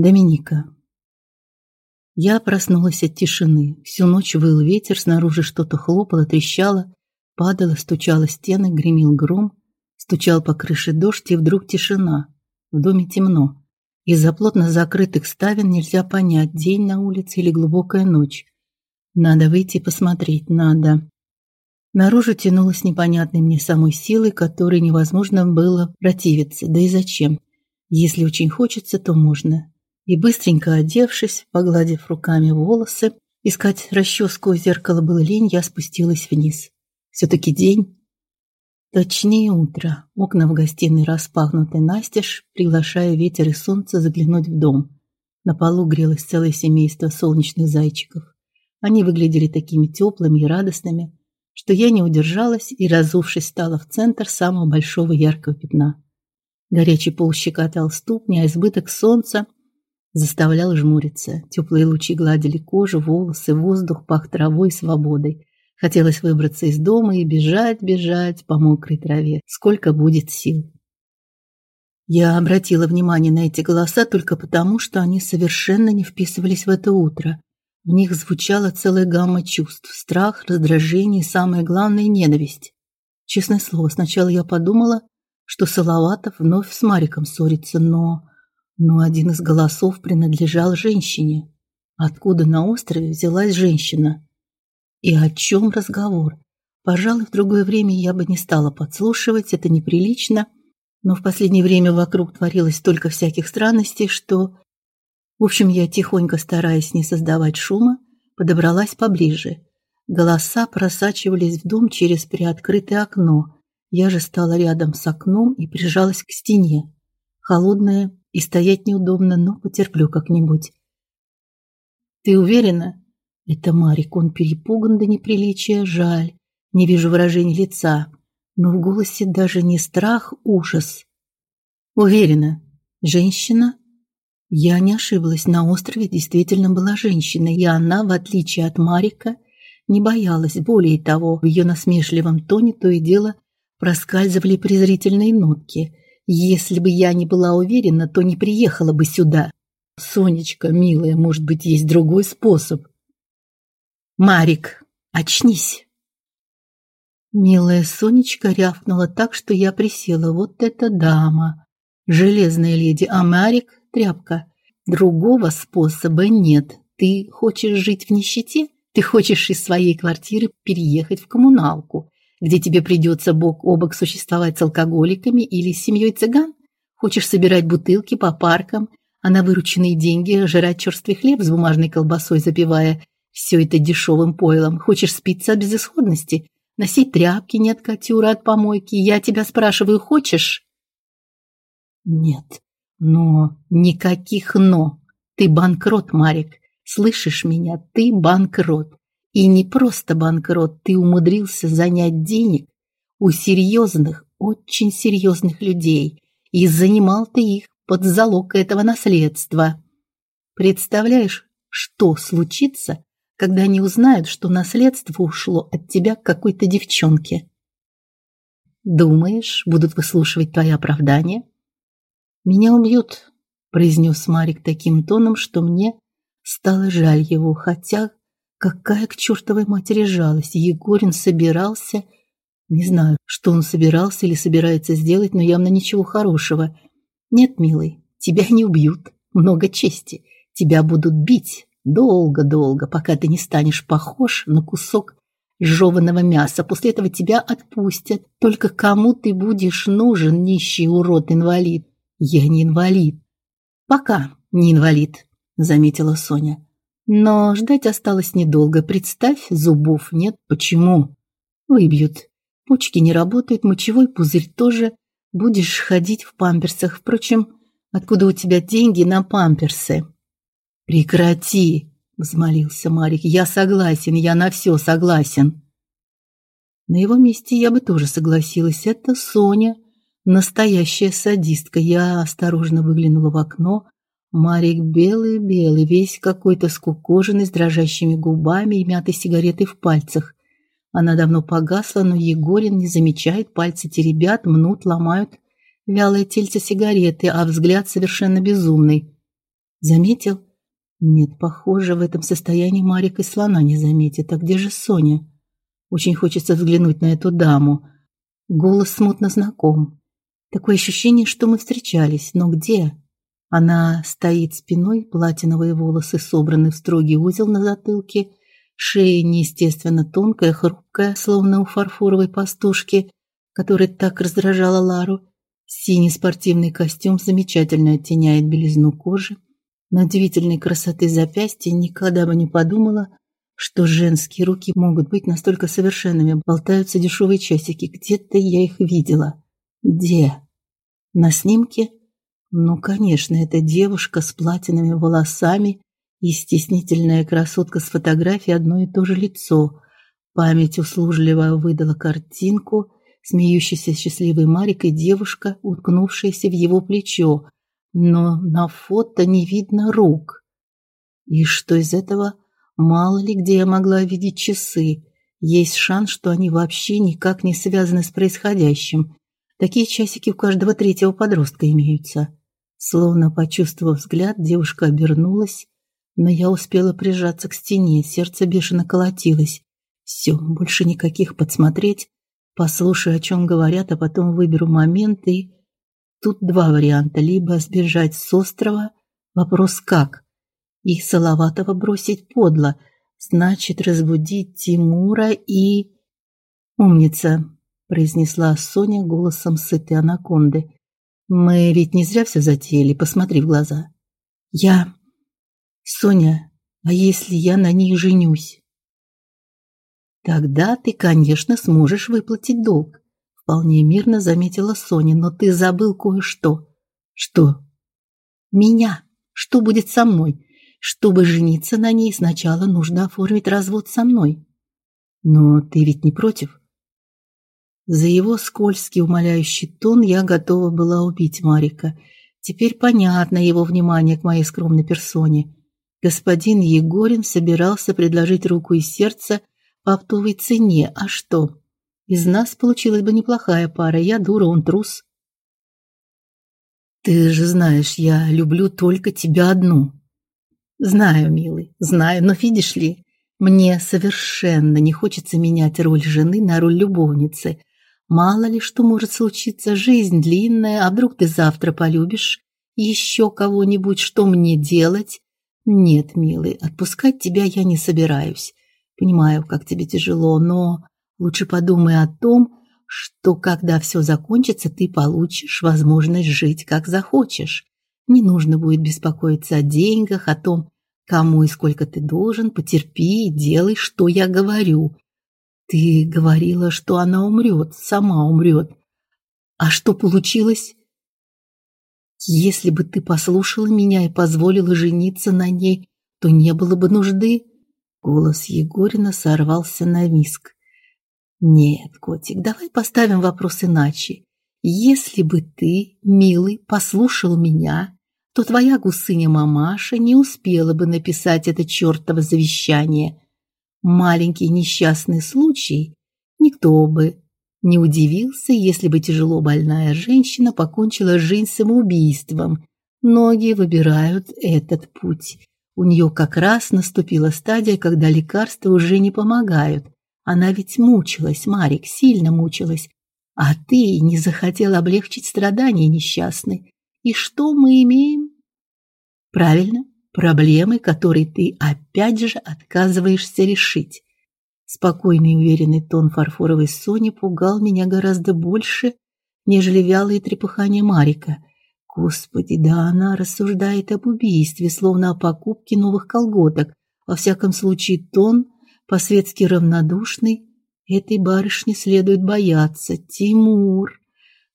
Доминика. Я проснулась от тишины. Всю ночь выл ветер, снаружи что-то хлопало, трещало, падало, стучало стены, гремел гром, стучал по крыше дождь, и вдруг тишина. В доме темно. Из-за плотно закрытых ставен нельзя понять, день на улице или глубокая ночь. Надо выйти посмотреть, надо. Наружу тянулась непонятной мне самой силой, которой невозможно было противиться. Да и зачем? Если очень хочется, то можно и быстренько одевшись, погладив руками волосы, искать расческу у зеркала было лень, я спустилась вниз. все таки день, точнее утро. Окна в гостиной распахнуты настежь, приглашая ветер и солнце заглянуть в дом. На полу грелось целое семейство солнечных зайчиков. Они выглядели такими теплыми и радостными, что я не удержалась и, разувшись, стала в центр самого большого яркого пятна. Горячий пол щекотал ступни, а избыток солнца заставлял жмуриться. Теплые лучи гладили кожу, волосы, воздух пах травой и свободой. Хотелось выбраться из дома и бежать, бежать по мокрой траве, сколько будет сил. Я обратила внимание на эти голоса только потому, что они совершенно не вписывались в это утро. В них звучала целая гамма чувств: страх, раздражение и самое главное ненависть. Честное слово, сначала я подумала, что Салаватов вновь с Мариком ссорится, но но один из голосов принадлежал женщине. Откуда на острове взялась женщина? И о чем разговор? Пожалуй, в другое время я бы не стала подслушивать, это неприлично, но в последнее время вокруг творилось столько всяких странностей, что в общем, я тихонько, стараясь не создавать шума, подобралась поближе. Голоса просачивались в дом через приоткрытое окно. Я же стала рядом с окном и прижалась к стене. Холодная и стоять неудобно, но потерплю как-нибудь. Ты уверена? Это Марик, он перепуган до неприличия, жаль. Не вижу выражения лица, но в голосе даже не страх, ужас. Уверена. Женщина? Я не ошиблась, на острове действительно была женщина, и она, в отличие от Марика, не боялась. Более того, в ее насмешливом тоне то и дело проскальзывали презрительные нотки. Если бы я не была уверена, то не приехала бы сюда. Сонечка, милая, может быть, есть другой способ. Марик, очнись. Милая Сонечка рявкнула так, что я присела. Вот эта дама, железная леди, а Марик тряпка. Другого способа нет. Ты хочешь жить в нищете? Ты хочешь из своей квартиры переехать в коммуналку? Где тебе придется бок о бок существовать с алкоголиками или с семьей цыган? Хочешь собирать бутылки по паркам, а на вырученные деньги жрать черствый хлеб с бумажной колбасой, запивая все это дешевым пойлом? Хочешь спиться от безысходности, носить тряпки не от котюра, а от помойки? Я тебя спрашиваю, хочешь? Нет, но никаких «но». Ты банкрот, Марик. Слышишь меня? Ты банкрот. И не просто банкрот, ты умудрился занять денег у серьезных, очень серьезных людей, и занимал ты их под залог этого наследства. Представляешь, что случится, когда они узнают, что наследство ушло от тебя к какой-то девчонке? Думаешь, будут выслушивать твои оправдания? Меня убьют, произнес Марик таким тоном, что мне стало жаль его, хотя Какая к чертовой матери жалость! Егорин собирался... Не знаю, что он собирался или собирается сделать, но явно ничего хорошего. Нет, милый, тебя не убьют. Много чести. Тебя будут бить долго-долго, пока ты не станешь похож на кусок жеваного мяса. После этого тебя отпустят. Только кому ты будешь нужен, нищий урод-инвалид? Я не инвалид. Пока не инвалид, заметила Соня. Но ждать осталось недолго. Представь, зубов нет. Почему? Выбьют. Почки не работают, мочевой пузырь тоже. Будешь ходить в памперсах. Впрочем, откуда у тебя деньги на памперсы? Прекрати, взмолился Марик. Я согласен, я на все согласен. На его месте я бы тоже согласилась. Это Соня, настоящая садистка. Я осторожно выглянула в окно. Марик белый-белый, весь какой-то скукоженный, с дрожащими губами и мятой сигаретой в пальцах. Она давно погасла, но Егорин не замечает, пальцы теребят, мнут, ломают вялое тельце сигареты, а взгляд совершенно безумный. Заметил? Нет, похоже, в этом состоянии Марик и слона не заметит. А где же Соня? Очень хочется взглянуть на эту даму. Голос смутно знаком. Такое ощущение, что мы встречались, но где? Она стоит спиной, платиновые волосы собраны в строгий узел на затылке, шея неестественно тонкая, хрупкая, словно у фарфоровой пастушки, которая так раздражала Лару. Синий спортивный костюм замечательно оттеняет белизну кожи. На удивительной красоты запястья никогда бы не подумала, что женские руки могут быть настолько совершенными. Болтаются дешевые часики. Где-то я их видела. Где? На снимке? Ну, конечно, это девушка с платиновыми волосами и стеснительная красотка с фотографией одно и то же лицо. Память услужливо выдала картинку, смеющаяся счастливой Марикой девушка, уткнувшаяся в его плечо, но на фото не видно рук. И что из этого? Мало ли где я могла видеть часы. Есть шанс, что они вообще никак не связаны с происходящим. Такие часики у каждого третьего подростка имеются. Словно почувствовав взгляд, девушка обернулась, но я успела прижаться к стене, сердце бешено колотилось. Все, больше никаких подсмотреть. Послушаю, о чем говорят, а потом выберу момент и тут два варианта: либо сбежать с острова, вопрос как. И Салаватова бросить подло, значит, разбудить Тимура и умница, произнесла Соня голосом сытой анаконды. Мы ведь не зря все затеяли, посмотри в глаза. Я Соня, а если я на ней женюсь? Тогда ты, конечно, сможешь выплатить долг, вполне мирно заметила Соня, но ты забыл кое-что. Что? Меня. Что будет со мной? Чтобы жениться на ней, сначала нужно оформить развод со мной. Но ты ведь не против? За его скользкий умоляющий тон я готова была убить Марика. Теперь понятно его внимание к моей скромной персоне. Господин Егорин собирался предложить руку и сердце по оптовой цене. А что? Из нас получилась бы неплохая пара. Я дура, он трус. Ты же знаешь, я люблю только тебя одну. Знаю, милый, знаю, но видишь ли, мне совершенно не хочется менять роль жены на роль любовницы. Мало ли что может случиться, жизнь длинная, а вдруг ты завтра полюбишь еще кого-нибудь, что мне делать? Нет, милый, отпускать тебя я не собираюсь. Понимаю, как тебе тяжело, но лучше подумай о том, что когда все закончится, ты получишь возможность жить как захочешь. Не нужно будет беспокоиться о деньгах, о том, кому и сколько ты должен, потерпи и делай, что я говорю. Ты говорила, что она умрет, сама умрет. А что получилось? Если бы ты послушала меня и позволила жениться на ней, то не было бы нужды. Голос Егорина сорвался на виск. Нет, котик, давай поставим вопрос иначе. Если бы ты, милый, послушал меня, то твоя гусыня мамаша не успела бы написать это чёртово завещание маленький несчастный случай, никто бы не удивился, если бы тяжело больная женщина покончила жизнь самоубийством. Многие выбирают этот путь. У нее как раз наступила стадия, когда лекарства уже не помогают. Она ведь мучилась, Марик, сильно мучилась. А ты не захотел облегчить страдания несчастной. И что мы имеем? Правильно, проблемы, которые ты опять же отказываешься решить. Спокойный и уверенный тон фарфоровой Сони пугал меня гораздо больше, нежели вялые трепыхания Марика. Господи, да она рассуждает об убийстве, словно о покупке новых колготок. Во всяком случае, тон по-светски равнодушный. Этой барышне следует бояться. Тимур.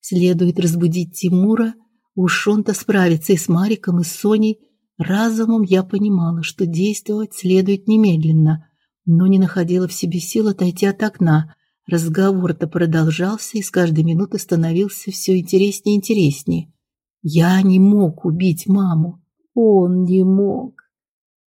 Следует разбудить Тимура. Уж он-то справится и с Мариком, и с Соней. Разумом я понимала, что действовать следует немедленно, но не находила в себе сил отойти от окна. Разговор-то продолжался и с каждой минуты становился все интереснее и интереснее. Я не мог убить маму. Он не мог.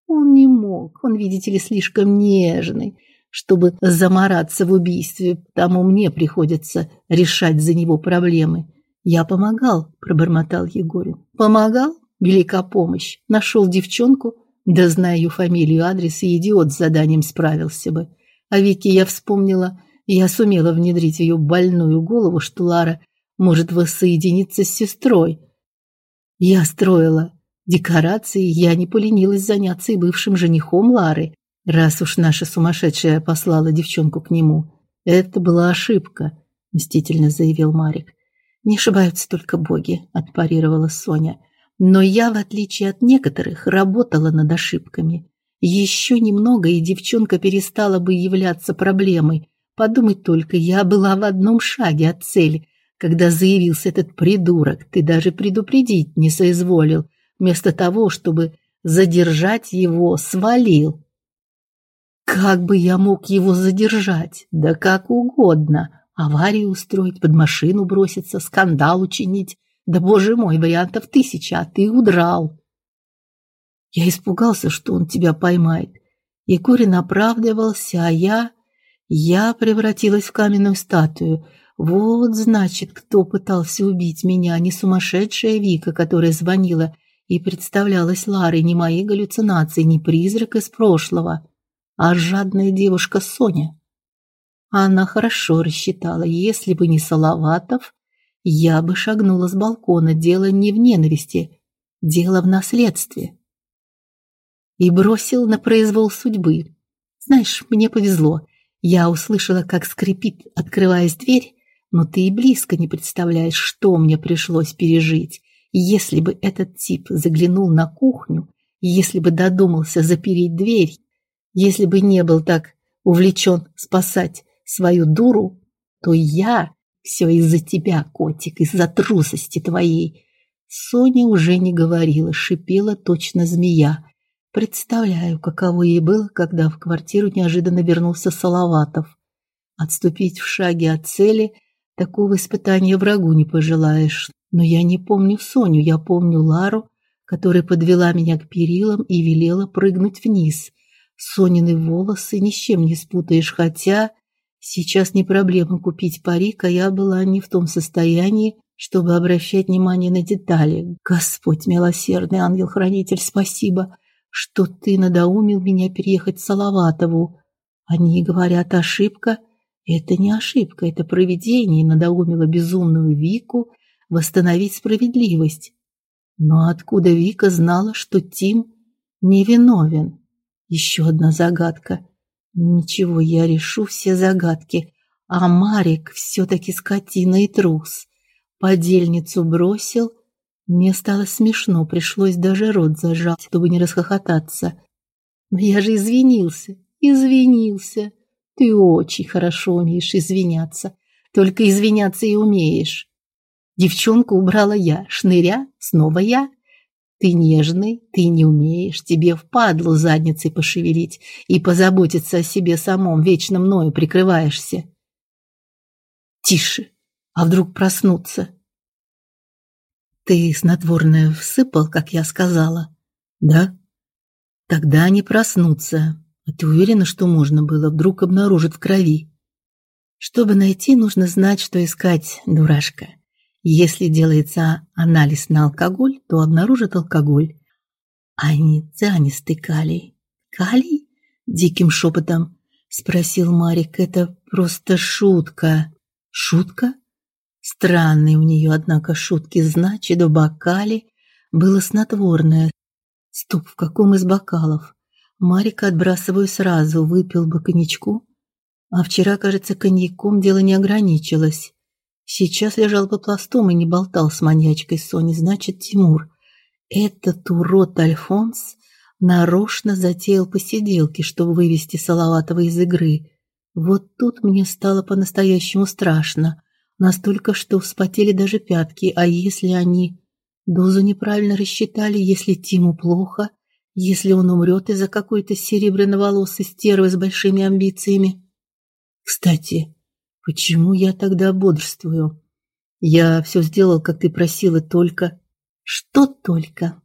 Он не мог. Он, видите ли, слишком нежный, чтобы замораться в убийстве, потому мне приходится решать за него проблемы. Я помогал, пробормотал Егорин. Помогал? Велика помощь. Нашел девчонку, да зная ее фамилию, адрес и идиот с заданием справился бы. А Вики я вспомнила, я сумела внедрить в ее больную голову, что Лара может воссоединиться с сестрой. Я строила декорации, я не поленилась заняться и бывшим женихом Лары, раз уж наша сумасшедшая послала девчонку к нему. Это была ошибка, мстительно заявил Марик. Не ошибаются только боги, отпарировала Соня. Но я, в отличие от некоторых, работала над ошибками. Еще немного, и девчонка перестала бы являться проблемой. Подумать только, я была в одном шаге от цели, когда заявился этот придурок. Ты даже предупредить не соизволил, вместо того, чтобы задержать его, свалил. Как бы я мог его задержать? Да как угодно. Аварию устроить, под машину броситься, скандал учинить. Да, боже мой, вариантов тысяча, а ты удрал. Я испугался, что он тебя поймает. Егорин оправдывался, а я... Я превратилась в каменную статую. Вот, значит, кто пытался убить меня, не сумасшедшая Вика, которая звонила и представлялась Ларой, не мои галлюцинации, не призрак из прошлого, а жадная девушка Соня. Она хорошо рассчитала, если бы не Салаватов, я бы шагнула с балкона. Дело не в ненависти, дело в наследстве. И бросил на произвол судьбы. Знаешь, мне повезло. Я услышала, как скрипит, открываясь дверь, но ты и близко не представляешь, что мне пришлось пережить. Если бы этот тип заглянул на кухню, если бы додумался запереть дверь, если бы не был так увлечен спасать свою дуру, то я все из-за тебя, котик, из-за трусости твоей. Соня уже не говорила, шипела точно змея. Представляю, каково ей было, когда в квартиру неожиданно вернулся Салаватов. Отступить в шаге от цели такого испытания врагу не пожелаешь. Но я не помню Соню, я помню Лару, которая подвела меня к перилам и велела прыгнуть вниз. Сонины волосы ни с чем не спутаешь, хотя Сейчас не проблема купить парик, а я была не в том состоянии, чтобы обращать внимание на детали. Господь милосердный, ангел-хранитель, спасибо, что ты надоумил меня переехать в Салаватову. Они говорят, ошибка. Это не ошибка, это провидение надоумило безумную Вику восстановить справедливость. Но откуда Вика знала, что Тим невиновен? Еще одна загадка. Ничего, я решу все загадки. А Марик все таки скотина и трус. Подельницу бросил. Мне стало смешно, пришлось даже рот зажать, чтобы не расхохотаться. Но я же извинился, извинился. Ты очень хорошо умеешь извиняться. Только извиняться и умеешь. Девчонку убрала я, шныря снова я. Ты нежный, ты не умеешь, тебе впадлу задницей пошевелить и позаботиться о себе самом, вечно мною прикрываешься. Тише, а вдруг проснуться? Ты снотворное всыпал, как я сказала? Да? Тогда они проснутся. А ты уверена, что можно было? Вдруг обнаружат в крови. Чтобы найти, нужно знать, что искать, дурашка. Если делается анализ на алкоголь, то обнаружат алкоголь, а не цианистый калий. Калий? Диким шепотом спросил Марик. Это просто шутка. Шутка? Странные у нее, однако, шутки. Значит, в бокале было снотворное. Стоп, в каком из бокалов? Марика отбрасываю сразу, выпил бы коньячку. А вчера, кажется, коньяком дело не ограничилось. Сейчас лежал по пластом и не болтал с маньячкой Сони, значит, Тимур. Этот урод Альфонс нарочно затеял посиделки, чтобы вывести Салаватова из игры. Вот тут мне стало по-настоящему страшно. Настолько, что вспотели даже пятки. А если они дозу неправильно рассчитали, если Тиму плохо, если он умрет из-за какой-то серебряноволосой стервы с большими амбициями? Кстати, Почему я тогда бодрствую? Я все сделал, как ты просила, только что только?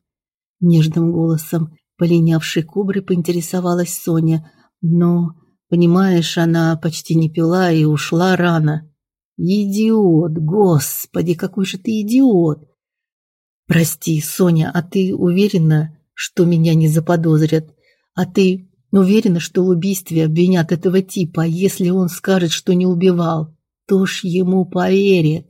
Нежным голосом полинявшей кобры поинтересовалась Соня. Но, понимаешь, она почти не пила и ушла рано. Идиот, господи, какой же ты идиот. Прости, Соня, а ты уверена, что меня не заподозрят? А ты уверена, что в убийстве обвинят этого типа, а если он скажет, что не убивал, то ж ему поверят.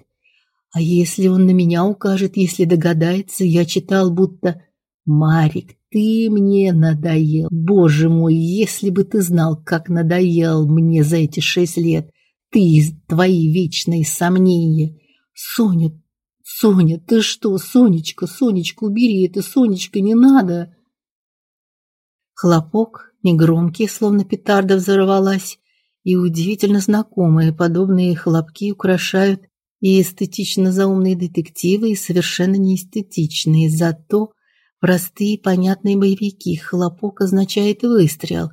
А если он на меня укажет, если догадается, я читал, будто Марик, ты мне надоел. Боже мой, если бы ты знал, как надоел мне за эти шесть лет. Ты, твои вечные сомнения. Соня, Соня, ты что, Сонечка, Сонечка, убери это, Сонечка, не надо. Хлопок, негромкий, словно петарда взорвалась, и удивительно знакомые подобные хлопки украшают и эстетично заумные детективы, и совершенно неэстетичные, зато простые понятные боевики. Хлопок означает выстрел.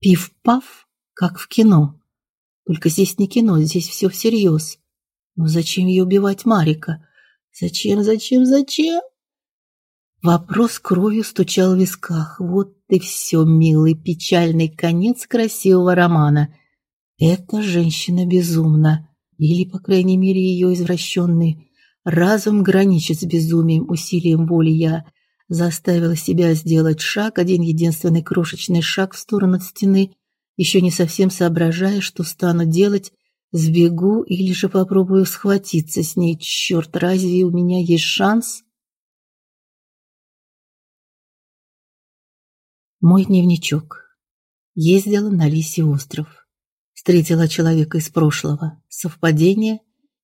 Пиф-паф, как в кино. Только здесь не кино, здесь все всерьез. Но зачем ее убивать Марика? Зачем, зачем, зачем? Вопрос кровью стучал в висках. Вот и все, милый, печальный конец красивого романа. Эта женщина безумна или, по крайней мере, ее извращенный разум граничит с безумием, усилием воли я заставила себя сделать шаг, один единственный крошечный шаг в сторону стены, еще не совсем соображая, что стану делать, сбегу или же попробую схватиться с ней. Черт, разве у меня есть шанс? Мой дневничок. Ездила на Лисий остров. Встретила человека из прошлого. Совпадение?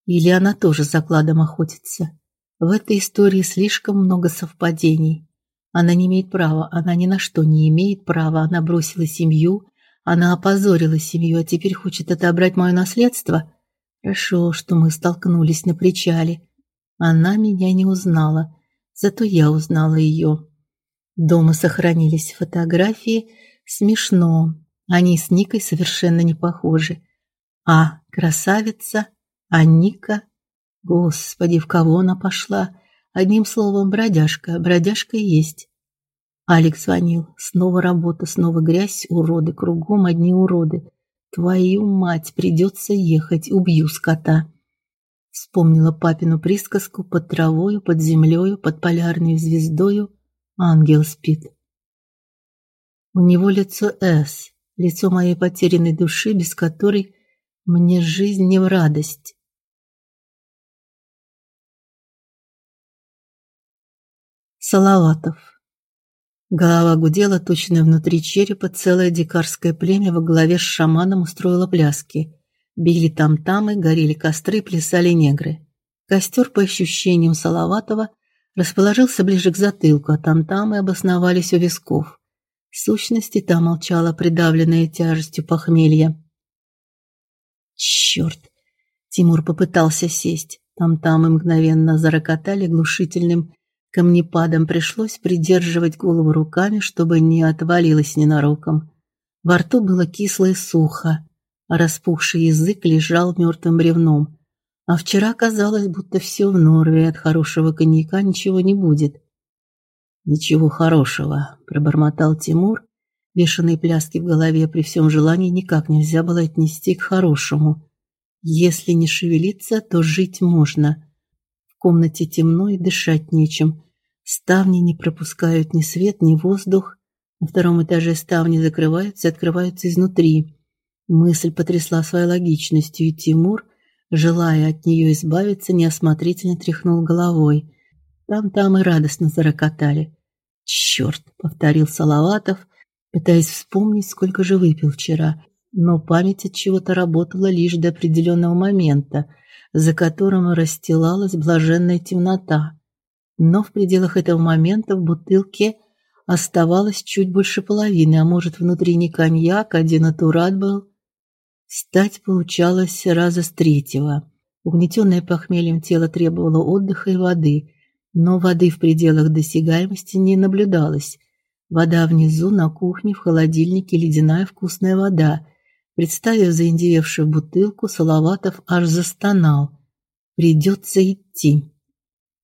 Или она тоже за кладом охотится? В этой истории слишком много совпадений. Она не имеет права, она ни на что не имеет права. Она бросила семью, она опозорила семью, а теперь хочет отобрать мое наследство. Хорошо, что мы столкнулись на причале. Она меня не узнала, зато я узнала ее. Дома сохранились фотографии. Смешно. Они с Никой совершенно не похожи. А красавица, а Ника, господи, в кого она пошла? Одним словом, бродяжка, бродяжка и есть. Алекс звонил. Снова работа, снова грязь, уроды, кругом одни уроды. Твою мать, придется ехать, убью скота. Вспомнила папину присказку под травою, под землею, под полярной звездою ангел спит. У него лицо С, лицо моей потерянной души, без которой мне жизнь не в радость. Салаватов. Голова гудела, точно внутри черепа целое дикарское племя во главе с шаманом устроило пляски. Били там-тамы, горели костры, плясали негры. Костер, по ощущениям Салаватова, расположился ближе к затылку, а там-тамы обосновались у висков. В сущности, та молчала, придавленная тяжестью похмелья. Черт! Тимур попытался сесть. Там-там и мгновенно зарокотали глушительным камнепадом. Пришлось придерживать голову руками, чтобы не отвалилась ненароком. Во рту было кисло и сухо, а распухший язык лежал мертвым бревном. А вчера казалось, будто все в норме, от хорошего коньяка ничего не будет. Ничего хорошего, пробормотал Тимур. Бешеные пляски в голове при всем желании никак нельзя было отнести к хорошему. Если не шевелиться, то жить можно. В комнате темно и дышать нечем. Ставни не пропускают ни свет, ни воздух. На втором этаже ставни закрываются и открываются изнутри. Мысль потрясла своей логичностью, и Тимур, желая от нее избавиться, неосмотрительно тряхнул головой. Там-там и радостно зарокотали. «Черт!» — повторил Салаватов, пытаясь вспомнить, сколько же выпил вчера. Но память от чего-то работала лишь до определенного момента, за которым расстилалась блаженная темнота. Но в пределах этого момента в бутылке оставалось чуть больше половины, а может, внутри не коньяк, а денатурат был. Встать получалось раза с третьего. Угнетенное похмельем тело требовало отдыха и воды но воды в пределах досягаемости не наблюдалось. Вода внизу на кухне в холодильнике ледяная вкусная вода. Представив заиндевевшую бутылку, Салаватов аж застонал. Придется идти.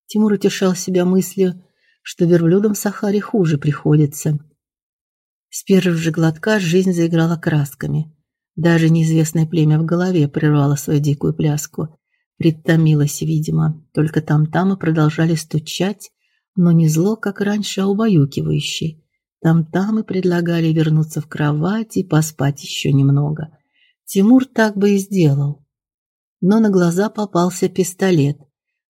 Тимур утешал себя мыслью, что верблюдам в Сахаре хуже приходится. С первого же глотка жизнь заиграла красками. Даже неизвестное племя в голове прервало свою дикую пляску. Притомилась, видимо. Только там-тамы продолжали стучать, но не зло, как раньше, а убаюкивающий. Там-там и предлагали вернуться в кровать и поспать еще немного. Тимур так бы и сделал. Но на глаза попался пистолет.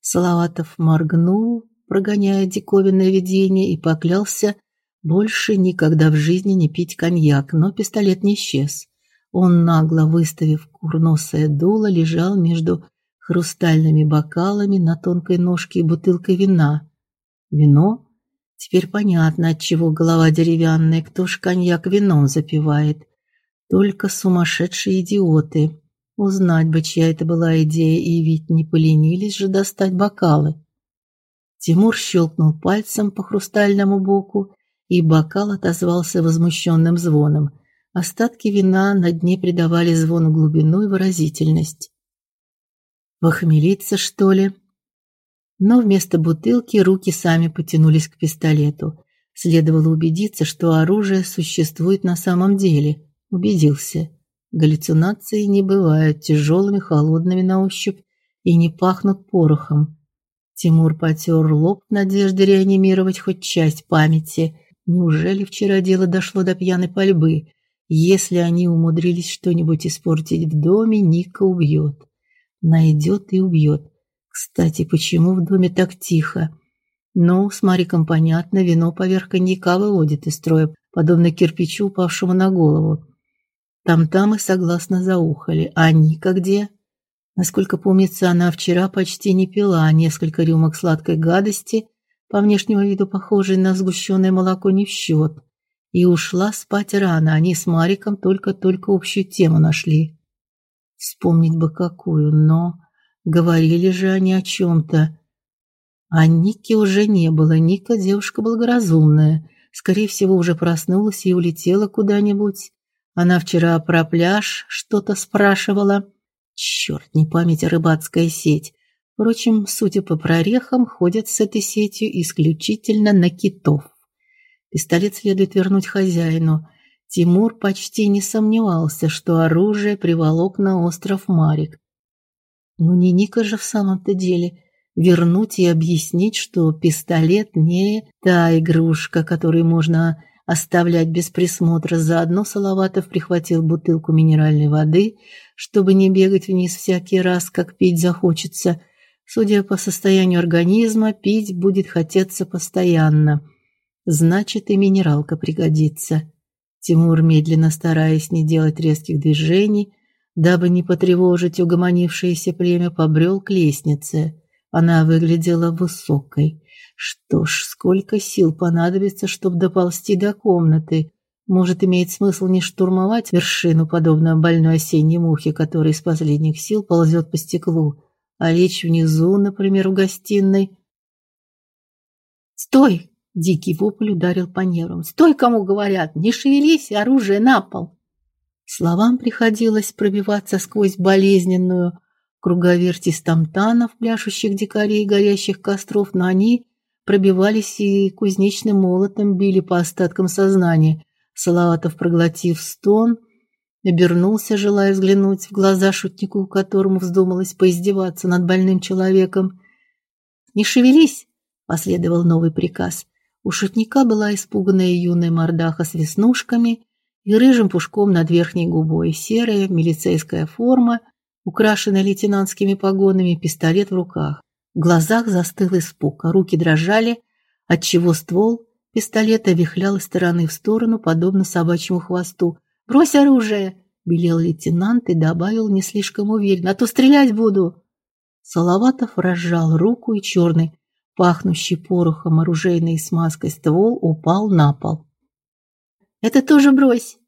Салаватов моргнул, прогоняя диковинное видение, и поклялся больше никогда в жизни не пить коньяк, но пистолет не исчез. Он, нагло выставив курносое дуло, лежал между хрустальными бокалами на тонкой ножке и бутылкой вина. Вино? Теперь понятно, от чего голова деревянная, кто ж коньяк вином запивает. Только сумасшедшие идиоты. Узнать бы, чья это была идея, и ведь не поленились же достать бокалы. Тимур щелкнул пальцем по хрустальному боку, и бокал отозвался возмущенным звоном. Остатки вина на дне придавали звону глубину и выразительность. Похмелиться, что ли? Но вместо бутылки руки сами потянулись к пистолету. Следовало убедиться, что оружие существует на самом деле. Убедился. Галлюцинации не бывают тяжелыми, холодными на ощупь и не пахнут порохом. Тимур потер лоб в надежде реанимировать хоть часть памяти. Неужели вчера дело дошло до пьяной пальбы? Если они умудрились что-нибудь испортить в доме, Ника убьет. Найдет и убьет. Кстати, почему в доме так тихо? Ну, с Мариком понятно, вино поверх коньяка выводит из строя, подобно кирпичу, упавшему на голову. Там-там и согласно заухали. А Ника где? Насколько помнится, она вчера почти не пила, а несколько рюмок сладкой гадости, по внешнему виду похожей на сгущенное молоко, не в счет. И ушла спать рано. Они с Мариком только-только общую тему нашли. Вспомнить бы какую, но говорили же они о чем то А Ники уже не было. Ника девушка благоразумная, скорее всего, уже проснулась и улетела куда-нибудь. Она вчера про пляж что-то спрашивала. Черт, не память, а рыбацкая сеть. Впрочем, судя по прорехам, ходят с этой сетью исключительно на китов. Пистолет следует вернуть хозяину. Тимур почти не сомневался, что оружие приволок на остров Марик. Ну не Ника же в самом-то деле вернуть и объяснить, что пистолет не та игрушка, которую можно оставлять без присмотра. Заодно Салаватов прихватил бутылку минеральной воды, чтобы не бегать вниз всякий раз, как пить захочется. Судя по состоянию организма, пить будет хотеться постоянно. Значит, и минералка пригодится. Тимур, медленно стараясь не делать резких движений, дабы не потревожить угомонившееся племя, побрел к лестнице. Она выглядела высокой. Что ж, сколько сил понадобится, чтобы доползти до комнаты? Может, имеет смысл не штурмовать вершину, подобно больной осенней мухе, которая из последних сил ползет по стеклу, а лечь внизу, например, в гостиной. «Стой!» — дикий вопль ударил по нервам. «Стой, кому говорят! Не шевелись, оружие на пол!» Словам приходилось пробиваться сквозь болезненную круговерть из тамтанов, пляшущих дикарей и горящих костров, но они пробивались и кузнечным молотом били по остаткам сознания. Салаватов, проглотив стон, обернулся, желая взглянуть в глаза шутнику, которому вздумалось поиздеваться над больным человеком. "Не шевелись", последовал новый приказ. У шутника была испуганная юная мордаха с веснушками и рыжим пушком над верхней губой, серая милицейская форма, украшенная лейтенантскими погонами, пистолет в руках. В глазах застыл испуг, а руки дрожали, отчего ствол пистолета вихлял из стороны в сторону, подобно собачьему хвосту. "Брось оружие", велел лейтенант и добавил не слишком уверенно: "А то стрелять буду". Салаватов разжал руку, и черный, пахнущий порохом оружейной смазкой ствол упал на пол. "Это тоже брось".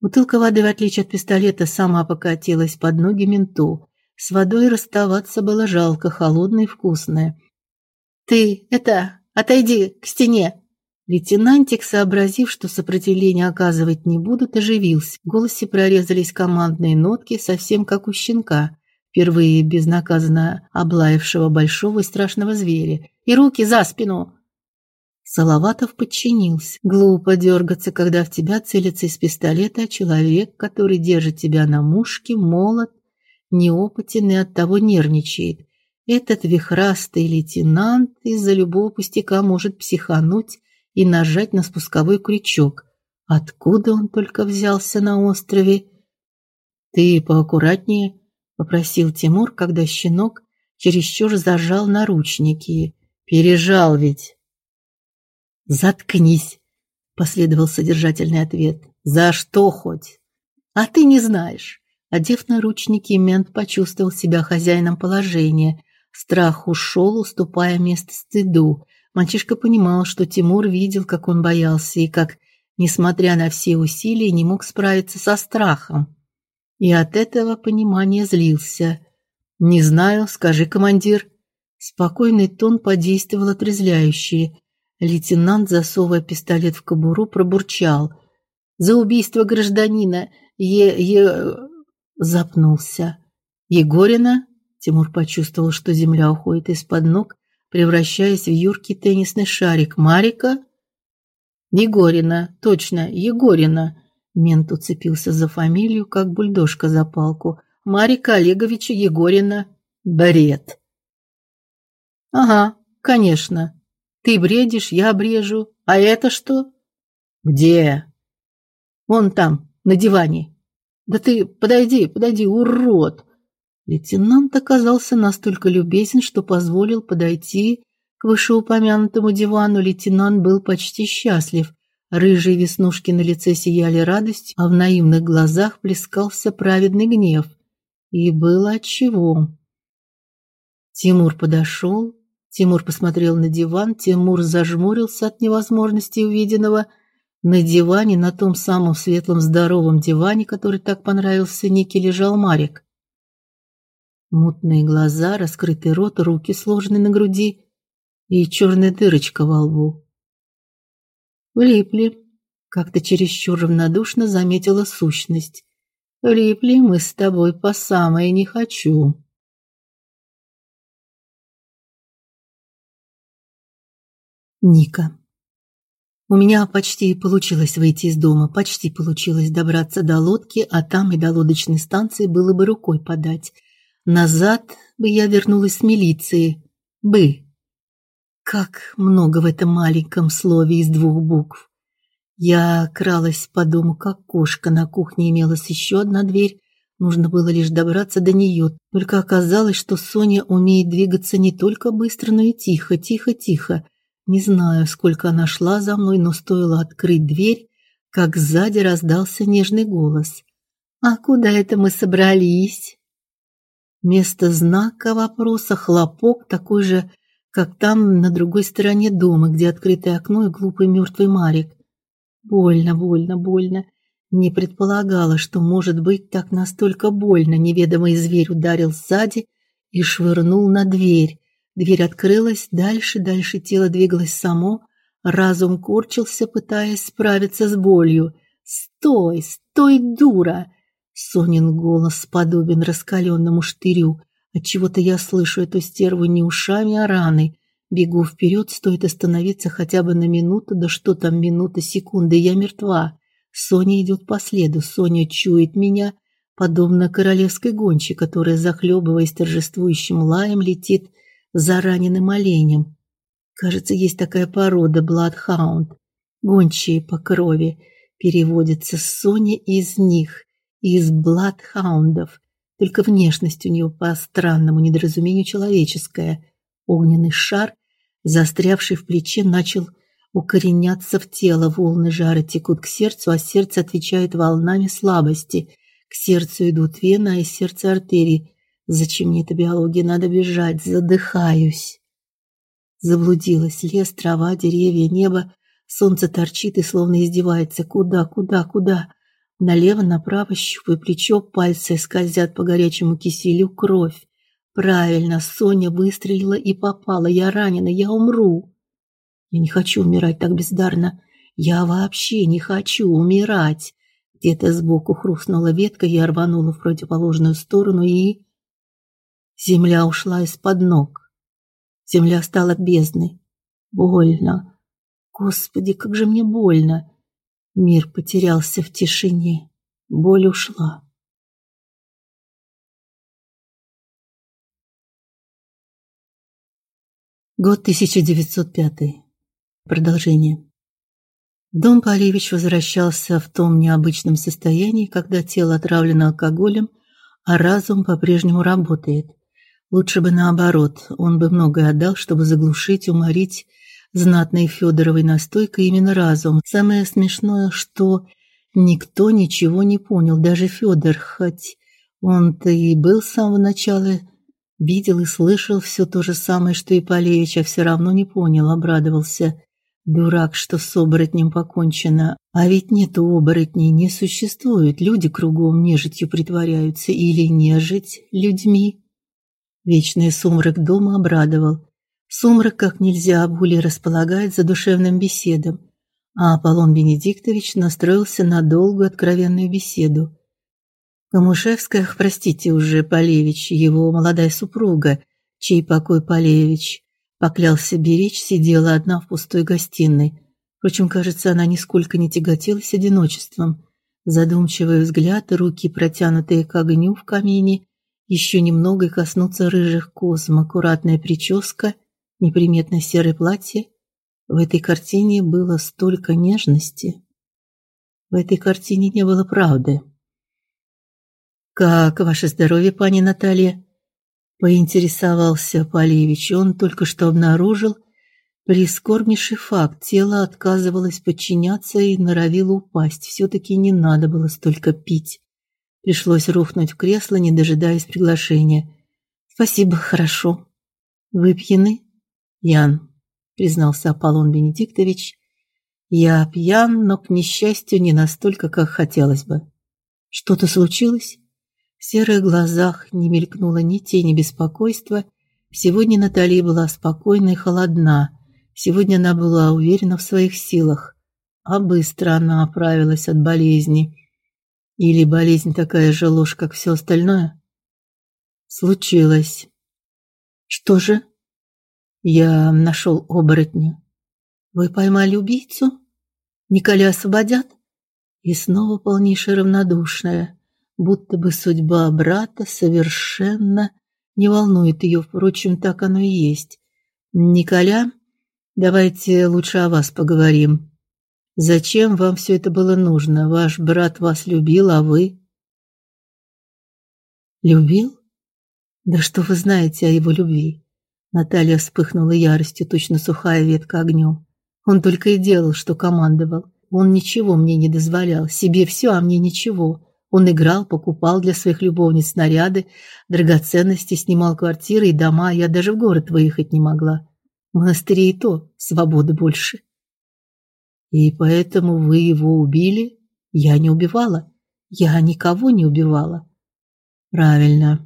Бутылка воды, в отличие от пистолета, сама покатилась под ноги менту. С водой расставаться было жалко, холодная и вкусная. Ты это, отойди к стене. Лейтенантик, сообразив, что сопротивления оказывать не будут, оживился. В голосе прорезались командные нотки, совсем как у щенка, впервые безнаказанно облаявшего большого и страшного зверя. И руки за спину. Салаватов подчинился. Глупо дергаться, когда в тебя целится из пистолета человек, который держит тебя на мушке, молот неопытен и оттого нервничает. Этот вихрастый лейтенант из-за любого пустяка может психануть и нажать на спусковой крючок. Откуда он только взялся на острове? Ты поаккуратнее, попросил Тимур, когда щенок чересчур зажал наручники. Пережал ведь. Заткнись, последовал содержательный ответ. За что хоть? А ты не знаешь. Одев наручники, мент почувствовал себя хозяином положения. Страх ушел, уступая место стыду. Мальчишка понимал, что Тимур видел, как он боялся и как, несмотря на все усилия, не мог справиться со страхом. И от этого понимания злился. "Не знаю, скажи, командир". Спокойный тон подействовал отрезвляюще. Лейтенант, засовывая пистолет в кобуру, пробурчал: "За убийство гражданина Е Е запнулся. Егорина? Тимур почувствовал, что земля уходит из-под ног, превращаясь в юркий теннисный шарик. Марика? Егорина, точно, Егорина. Мент уцепился за фамилию, как бульдожка за палку. Марика Олеговича Егорина. Бред. Ага, конечно. Ты бредишь, я брежу. А это что? Где? Вон там, на диване. Да ты подойди, подойди, урод. Лейтенант оказался настолько любезен, что позволил подойти к вышеупомянутому дивану. Лейтенант был почти счастлив. Рыжие веснушки на лице сияли радостью, а в наивных глазах плескался праведный гнев. И было отчего. Тимур подошел, Тимур посмотрел на диван, Тимур зажмурился от невозможности увиденного – на диване, на том самом светлом здоровом диване, который так понравился Нике, лежал Марик. Мутные глаза, раскрытый рот, руки сложены на груди и черная дырочка во лбу. Влипли, как-то чересчур равнодушно заметила сущность. Влипли мы с тобой по самое не хочу. Ника у меня почти получилось выйти из дома, почти получилось добраться до лодки, а там и до лодочной станции было бы рукой подать. Назад бы я вернулась с милиции. Бы. Как много в этом маленьком слове из двух букв. Я кралась по дому, как кошка. На кухне имелась еще одна дверь. Нужно было лишь добраться до нее. Только оказалось, что Соня умеет двигаться не только быстро, но и тихо, тихо, тихо. Не знаю, сколько она шла за мной, но стоило открыть дверь, как сзади раздался нежный голос. А куда это мы собрались? Место знака вопроса хлопок такой же, как там на другой стороне дома, где открытое окно и глупый мертвый Марик. Больно, больно, больно. Не предполагала, что может быть так настолько больно. Неведомый зверь ударил сзади и швырнул на дверь. Дверь открылась, дальше, дальше тело двигалось само, разум корчился, пытаясь справиться с болью. "Стой, стой, дура!" Сонин голос подобен раскаленному штырю. Отчего-то я слышу эту стерву не ушами, а раной. Бегу вперед, стоит остановиться хотя бы на минуту, да что там минута, секунды, я мертва. Соня идет по следу, Соня чует меня, подобно королевской гончей, которая, захлебываясь торжествующим лаем, летит за раненым оленем. Кажется, есть такая порода бладхаунд, гончие по крови. Переводится Соня из них, из бладхаундов. Только внешность у нее по странному недоразумению человеческая. Огненный шар, застрявший в плече, начал укореняться в тело. Волны жара текут к сердцу, а сердце отвечает волнами слабости. К сердцу идут вены, а из сердца артерии. Зачем мне эта биология? Надо бежать, задыхаюсь. Заблудилась. Лес, трава, деревья, небо. Солнце торчит и словно издевается. Куда, куда, куда? Налево, направо, щупаю плечо, пальцы скользят по горячему киселю, кровь. Правильно, Соня выстрелила и попала. Я ранена, я умру. Я не хочу умирать так бездарно. Я вообще не хочу умирать. Где-то сбоку хрустнула ветка, я рванула в противоположную сторону и Земля ушла из-под ног. Земля стала бездной. Больно. Господи, как же мне больно. Мир потерялся в тишине. Боль ушла. Год 1905. Продолжение. Дом Полевич возвращался в том необычном состоянии, когда тело отравлено алкоголем, а разум по-прежнему работает. Лучше бы наоборот, он бы многое отдал, чтобы заглушить, уморить знатной Федоровой настойкой именно разум. Самое смешное, что никто ничего не понял, даже Федор, хоть он-то и был с самого начала Видел и слышал все то же самое, что и Полевич, а все равно не понял, обрадовался. Дурак, что с оборотнем покончено. А ведь нет оборотней, не существует. Люди кругом нежитью притворяются или нежить людьми. Вечный сумрак дома обрадовал. Сумрак как нельзя более располагает за душевным беседом. А Аполлон Бенедиктович настроился на долгую откровенную беседу. Камушевская, простите уже, Полевич, его молодая супруга, чей покой Полевич поклялся беречь, сидела одна в пустой гостиной. Впрочем, кажется, она нисколько не тяготилась одиночеством. Задумчивый взгляд, руки протянутые к огню в камине, еще немного и коснуться рыжих косм, аккуратная прическа, неприметное серое платье. В этой картине было столько нежности. В этой картине не было правды. Как ваше здоровье, пани Наталья? поинтересовался Полевич. Он только что обнаружил прискорбнейший факт. Тело отказывалось подчиняться и норовило упасть. все таки не надо было столько пить. Пришлось рухнуть в кресло, не дожидаясь приглашения. Спасибо, хорошо. Вы пьяны? Ян, признался Аполлон Бенедиктович. Я пьян, но к несчастью не настолько, как хотелось бы. Что-то случилось? В серых глазах не мелькнуло ни тени беспокойства. Сегодня Наталья была спокойна и холодна. Сегодня она была уверена в своих силах. А быстро она оправилась от болезни. Или болезнь такая же ложь, как все остальное? Случилось. Что же? Я нашел оборотня. Вы поймали убийцу? Николя освободят? И снова полнейшее равнодушное будто бы судьба брата совершенно не волнует ее, впрочем, так оно и есть. Николя, давайте лучше о вас поговорим. Зачем вам все это было нужно? Ваш брат вас любил, а вы любил? Да что вы знаете о его любви? Наталья вспыхнула яростью, точно сухая ветка огнем. Он только и делал, что командовал. Он ничего мне не дозволял, себе все, а мне ничего. Он играл, покупал для своих любовниц снаряды, драгоценности, снимал квартиры и дома, я даже в город выехать не могла. В монастыре и то свободы больше. И поэтому вы его убили? Я не убивала. Я никого не убивала. Правильно.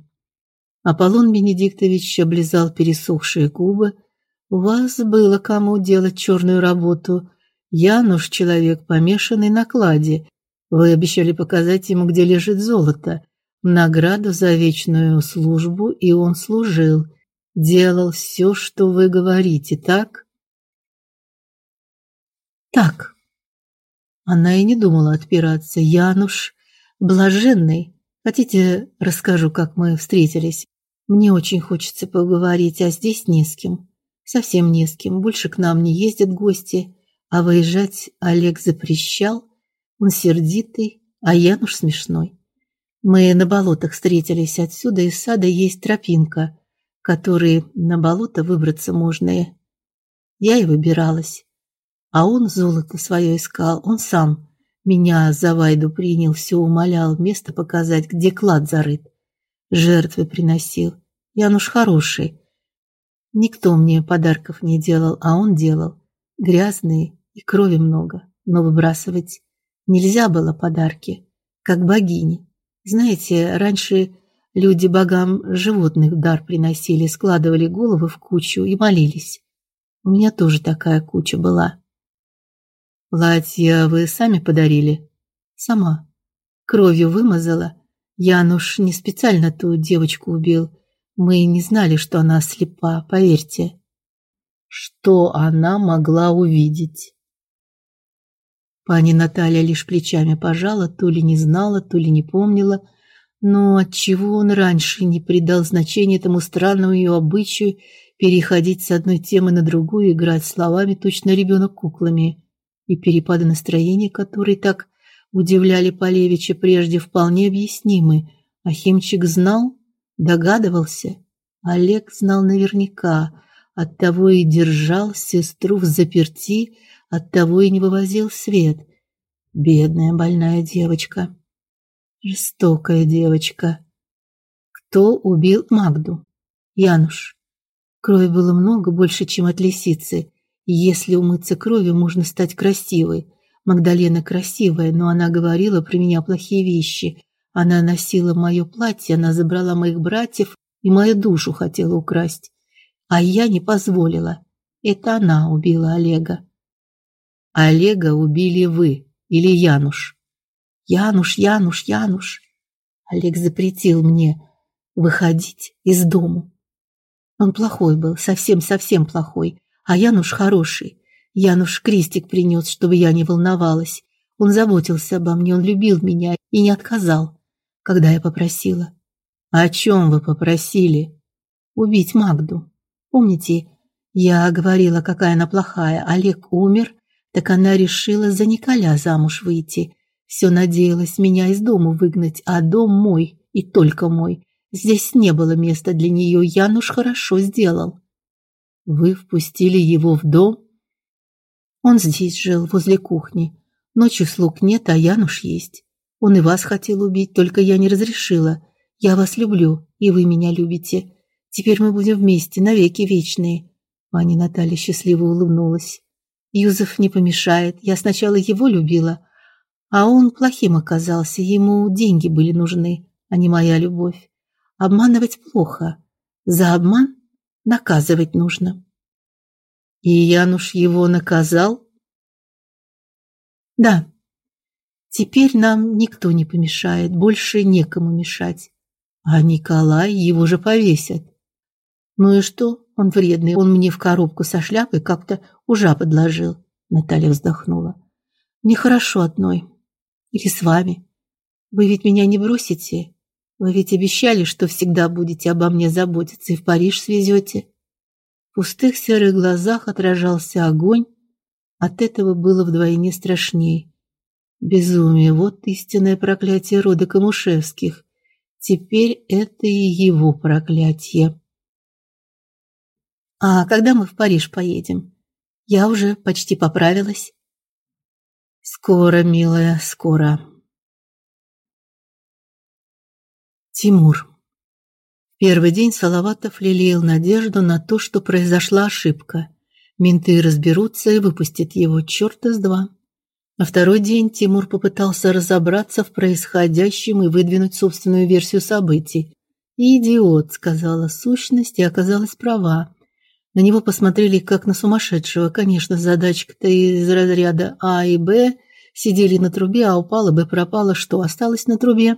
Аполлон Бенедиктович облизал пересохшие губы. У вас было кому делать черную работу. Януш человек помешанный на кладе вы обещали показать ему, где лежит золото, награду за вечную службу, и он служил, делал все, что вы говорите, так? Так. Она и не думала отпираться. Януш блаженный. Хотите, расскажу, как мы встретились? Мне очень хочется поговорить, а здесь не с кем. Совсем не с кем. Больше к нам не ездят гости, а выезжать Олег запрещал. Он сердитый, а Януш смешной. Мы на болотах встретились. Отсюда из сада есть тропинка, которой на болото выбраться можно. Я и выбиралась. А он золото свое искал, он сам. Меня за Вайду принял, все умолял место показать, где клад зарыт. Жертвы приносил. Януш хороший. Никто мне подарков не делал, а он делал. Грязные и крови много, но выбрасывать Нельзя было подарки, как богине. Знаете, раньше люди богам животных дар приносили, складывали головы в кучу и молились. У меня тоже такая куча была. Платье вы сами подарили? Сама. Кровью вымазала. Януш не специально ту девочку убил. Мы не знали, что она слепа, поверьте. Что она могла увидеть? Пани Наталья лишь плечами пожала, то ли не знала, то ли не помнила, но отчего он раньше не придал значения этому странному ее обычаю переходить с одной темы на другую, играть словами точно ребенок куклами. И перепады настроения, которые так удивляли Полевича прежде, вполне объяснимы. А Химчик знал, догадывался. Олег знал наверняка, оттого и держал сестру в заперти, оттого и не вывозил свет. Бедная больная девочка. Жестокая девочка. Кто убил Магду? Януш. Крови было много, больше, чем от лисицы. Если умыться кровью, можно стать красивой. Магдалена красивая, но она говорила про меня плохие вещи. Она носила мое платье, она забрала моих братьев и мою душу хотела украсть. А я не позволила. Это она убила Олега. Олега убили вы или Януш? Януш, Януш, Януш. Олег запретил мне выходить из дому. Он плохой был, совсем-совсем плохой, а Януш хороший. Януш крестик принес, чтобы я не волновалась. Он заботился обо мне, он любил меня и не отказал, когда я попросила. «О чем вы попросили?» «Убить Магду. Помните, я говорила, какая она плохая. Олег умер, так она решила за Николя замуж выйти. Все надеялась меня из дома выгнать, а дом мой и только мой. Здесь не было места для нее, Януш хорошо сделал. Вы впустили его в дом? Он здесь жил, возле кухни. Ночью слуг нет, а Януш есть. Он и вас хотел убить, только я не разрешила. Я вас люблю, и вы меня любите. Теперь мы будем вместе, навеки вечные. Пани Наталья счастливо улыбнулась. Юзеф не помешает. Я сначала его любила, а он плохим оказался. Ему деньги были нужны, а не моя любовь. Обманывать плохо. За обман наказывать нужно. И Януш его наказал? Да. Теперь нам никто не помешает, больше некому мешать. А Николай его же повесят. Ну и что? Он вредный, он мне в коробку со шляпой как-то ужа подложил. Наталья вздохнула. Нехорошо одной. Или с вами. Вы ведь меня не бросите? Вы ведь обещали, что всегда будете обо мне заботиться и в Париж свезете. В пустых серых глазах отражался огонь. От этого было вдвойне страшней. Безумие вот истинное проклятие рода Камушевских. Теперь это и его проклятие. А когда мы в Париж поедем? Я уже почти поправилась. Скоро, милая, скоро. Тимур. Первый день Салаватов лелеял надежду на то, что произошла ошибка. Менты разберутся и выпустят его чёрта с два. На второй день Тимур попытался разобраться в происходящем и выдвинуть собственную версию событий. «Идиот», — сказала сущность и оказалась права. На него посмотрели как на сумасшедшего. Конечно, задачка-то из разряда А и Б сидели на трубе, а упала бы пропала, что осталось на трубе.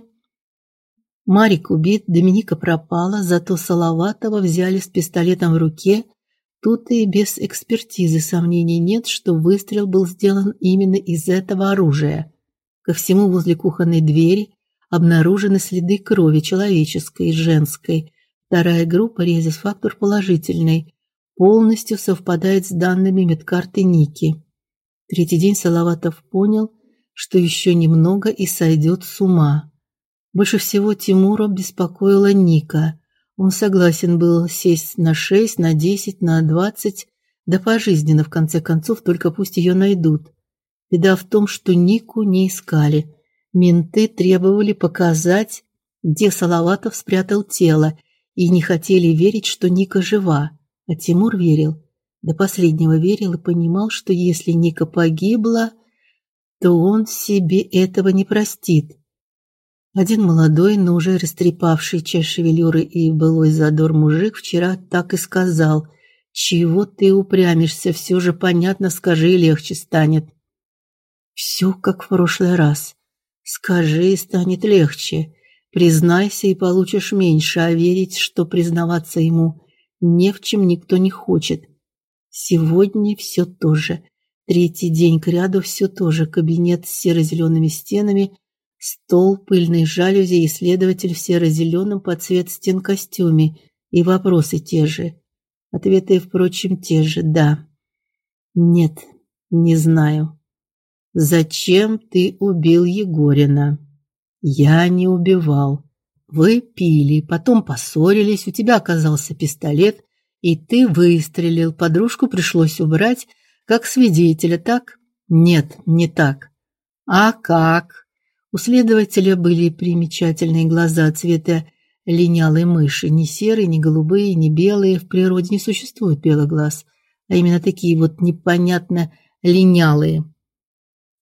Марик убит, Доминика пропала, зато Салаватова взяли с пистолетом в руке. Тут и без экспертизы сомнений нет, что выстрел был сделан именно из этого оружия. Ко всему возле кухонной двери обнаружены следы крови человеческой и женской. Вторая группа резус-фактор положительный, полностью совпадает с данными медкарты Ники. Третий день Салаватов понял, что еще немного и сойдет с ума. Больше всего Тимура беспокоила Ника. Он согласен был сесть на шесть, на десять, на двадцать, да пожизненно в конце концов, только пусть ее найдут. Беда в том, что Нику не искали. Менты требовали показать, где Салаватов спрятал тело, и не хотели верить, что Ника жива. А Тимур верил, до последнего верил и понимал, что если Ника погибла, то он себе этого не простит. Один молодой, но уже растрепавший часть шевелюры и былой задор мужик вчера так и сказал: "Чего ты упрямишься? Все же понятно, скажи, легче станет". Все как в прошлый раз. Скажи, станет легче. Признайся и получишь меньше, а верить, что признаваться ему не в чем никто не хочет. Сегодня все то же. Третий день кряду все то же. Кабинет с серо зелеными стенами, Стол, пыльные жалюзи и следователь в серо-зеленом под цвет стен костюме. И вопросы те же. Ответы, впрочем, те же: да. Нет, не знаю. Зачем ты убил Егорина? Я не убивал. Вы пили, потом поссорились, у тебя оказался пистолет, и ты выстрелил. Подружку пришлось убрать как свидетеля, так? Нет, не так. А как? У следователя были примечательные глаза цвета линялой мыши, не серые, не голубые, не белые, в природе не существует белых глаз, а именно такие вот непонятно линялые.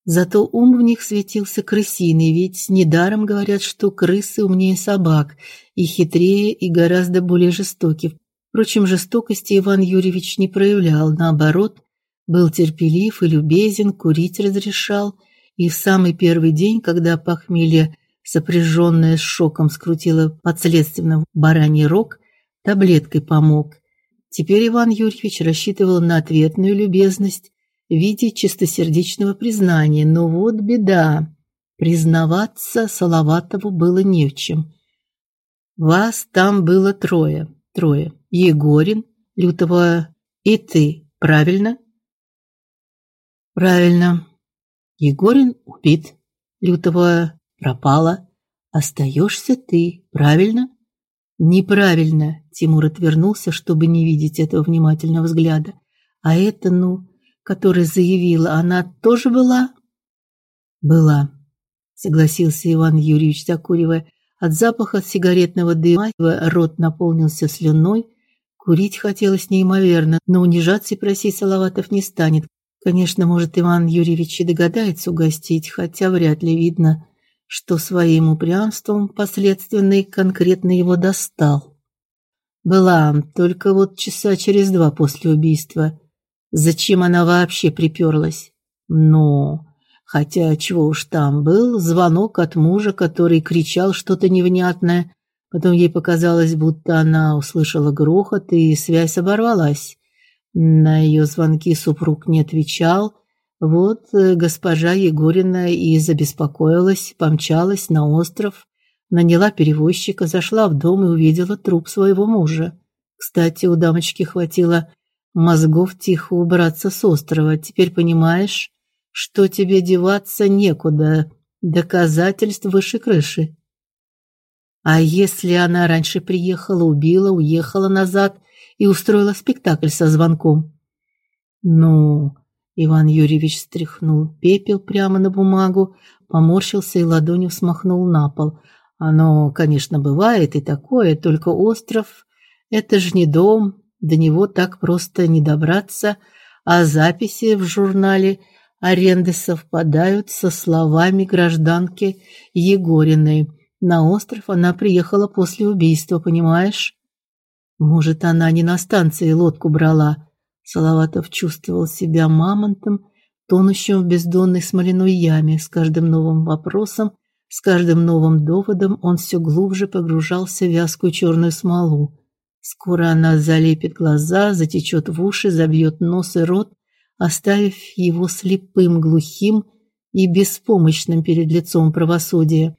Зато ум в них светился крысиный, ведь недаром говорят, что крысы умнее собак, и хитрее, и гораздо более жестоки. Впрочем, жестокости Иван Юрьевич не проявлял, наоборот, был терпелив и любезен, курить разрешал, и в самый первый день, когда похмелье, сопряженное с шоком, скрутило подследственно бараний рог, таблеткой помог. Теперь Иван Юрьевич рассчитывал на ответную любезность в виде чистосердечного признания, но вот беда. Признаваться Салаватову было не в чем. Вас там было трое. Трое. Егорин, Лютова и ты, правильно? Правильно. Егорин убит, Лютова пропала. Остаешься ты, правильно? Неправильно. Тимур отвернулся, чтобы не видеть этого внимательного взгляда. А это, ну, который заявила, она тоже была? Была, согласился Иван Юрьевич, закуривая. От запаха сигаретного дыма рот наполнился слюной. Курить хотелось неимоверно, но унижаться и просить Салаватов не станет. Конечно, может, Иван Юрьевич и догадается угостить, хотя вряд ли видно, что своим упрямством последственно и конкретно его достал. Была только вот часа через два после убийства. Зачем она вообще приперлась? Ну, хотя чего уж там, был звонок от мужа, который кричал что-то невнятное. Потом ей показалось, будто она услышала грохот, и связь оборвалась. На ее звонки супруг не отвечал. Вот э, госпожа Егорина и забеспокоилась, помчалась на остров, наняла перевозчика, зашла в дом и увидела труп своего мужа. Кстати, у дамочки хватило мозгов тихо убраться с острова. Теперь понимаешь, что тебе деваться некуда. Доказательств выше крыши. А если она раньше приехала, убила, уехала назад и устроила спектакль со звонком. Ну, Иван Юрьевич стряхнул пепел прямо на бумагу, поморщился и ладонью смахнул на пол. Оно, конечно, бывает и такое, только остров это же не дом, до него так просто не добраться, а записи в журнале аренды совпадают со словами гражданки Егориной. На остров она приехала после убийства, понимаешь? Может, она не на станции лодку брала. Салаватов чувствовал себя мамонтом, тонущим в бездонной смоляной яме. С каждым новым вопросом, с каждым новым доводом он все глубже погружался в вязкую черную смолу. Скоро она залепит глаза, затечет в уши, забьет нос и рот, оставив его слепым, глухим и беспомощным перед лицом правосудия.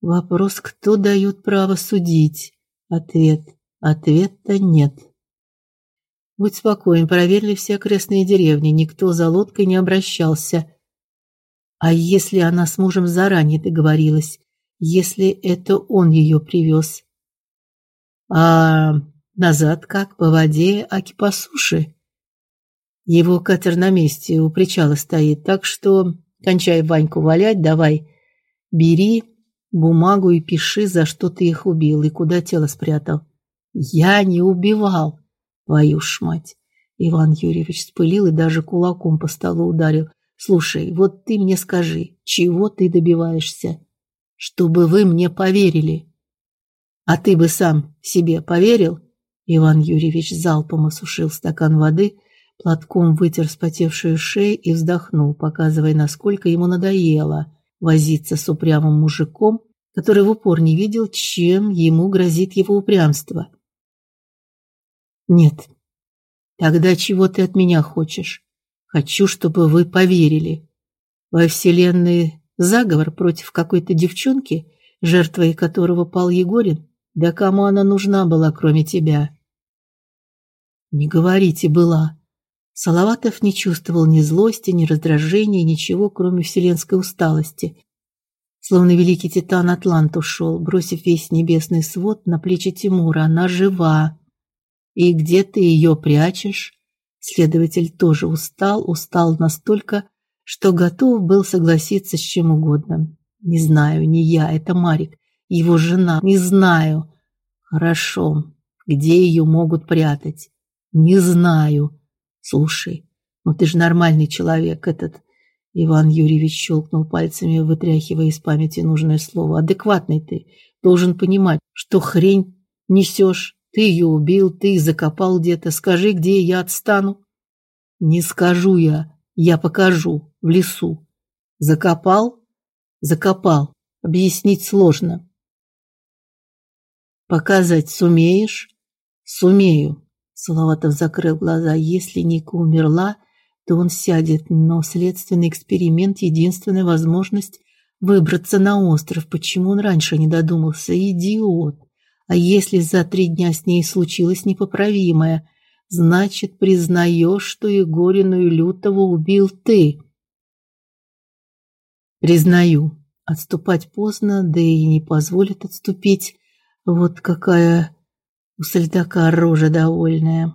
Вопрос, кто дает право судить? Ответ. Ответа нет. Будь спокоен, проверили все окрестные деревни, никто за лодкой не обращался. А если она с мужем заранее договорилась, если это он ее привез? А назад как по воде, аки по суше? Его катер на месте у причала стоит, так что кончай Ваньку валять, давай. Бери бумагу и пиши, за что ты их убил и куда тело спрятал. Я не убивал, твою ж мать. Иван Юрьевич спылил и даже кулаком по столу ударил. Слушай, вот ты мне скажи, чего ты добиваешься? Чтобы вы мне поверили. А ты бы сам себе поверил? Иван Юрьевич залпом осушил стакан воды, платком вытер вспотевшую шею и вздохнул, показывая, насколько ему надоело возиться с упрямым мужиком, который в упор не видел, чем ему грозит его упрямство. Нет. Тогда чего ты от меня хочешь? Хочу, чтобы вы поверили. Во вселенной заговор против какой-то девчонки, жертвой которого пал Егорин? Да кому она нужна была, кроме тебя? Не говорите, была. Салаватов не чувствовал ни злости, ни раздражения, ничего, кроме вселенской усталости. Словно великий титан Атлант ушел, бросив весь небесный свод на плечи Тимура. Она жива. И где ты ее прячешь? Следователь тоже устал, устал настолько, что готов был согласиться с чем угодно. Не знаю, не я, это Марик, его жена. Не знаю. Хорошо. Где ее могут прятать? Не знаю. Слушай, ну ты же нормальный человек, этот Иван Юрьевич щелкнул пальцами, вытряхивая из памяти нужное слово. Адекватный ты, должен понимать, что хрень несешь. Ты ее убил, ты закопал где-то. Скажи, где я отстану? Не скажу я, я покажу в лесу. Закопал? Закопал. Объяснить сложно. Показать сумеешь? Сумею. Салаватов закрыл глаза. Если Ника умерла, то он сядет, но следственный эксперимент единственная возможность выбраться на остров. Почему он раньше не додумался? Идиот. А если за три дня с ней случилось непоправимое, значит, признаешь, что Егорину и Лютого убил ты. Признаю. Отступать поздно, да и не позволит отступить. Вот какая у Сальдака рожа довольная.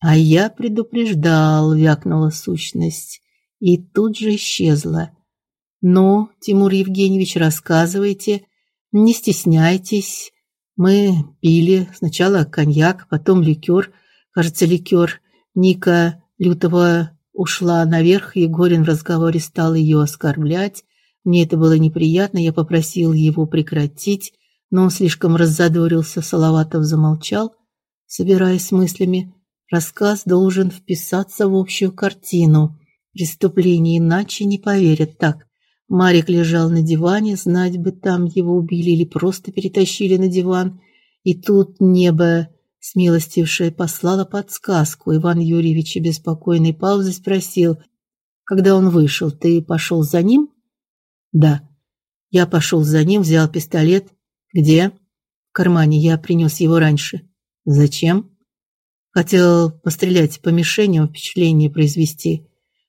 А я предупреждал, вякнула сущность, и тут же исчезла. Ну, Тимур Евгеньевич, рассказывайте, не стесняйтесь. Мы пили сначала коньяк, потом ликер, кажется, ликер. Ника Лютова ушла наверх, Егорин в разговоре стал ее оскорблять. Мне это было неприятно, я попросил его прекратить, но он слишком раззадорился, Салаватов замолчал, собираясь с мыслями. Рассказ должен вписаться в общую картину. Преступление иначе не поверят так. Марик лежал на диване, знать бы там его убили или просто перетащили на диван. И тут небо, смилостившее, послало подсказку. Иван Юрьевич без спокойной паузы спросил: "Когда он вышел, ты пошел за ним?" "Да. Я пошел за ним, взял пистолет. Где?" "В кармане. Я принес его раньше." "Зачем?" Хотел пострелять по мишеням, впечатление произвести.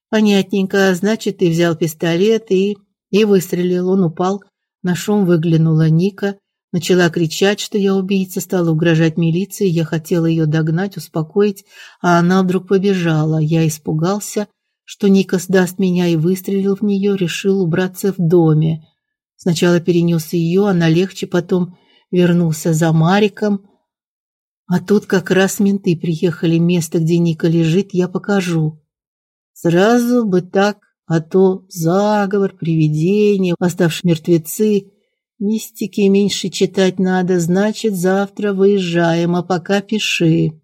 Понятненько, значит, ты взял пистолет и и выстрелил. Он упал. На шум выглянула Ника, начала кричать, что я убийца, стала угрожать милиции. Я хотел ее догнать, успокоить, а она вдруг побежала. Я испугался, что Ника сдаст меня и выстрелил в нее, решил убраться в доме. Сначала перенес ее, она легче, потом вернулся за Мариком. А тут как раз менты приехали, место, где Ника лежит, я покажу. Сразу бы так, а то заговор, привидения, восставшие мертвецы. Мистики меньше читать надо, значит, завтра выезжаем, а пока пиши.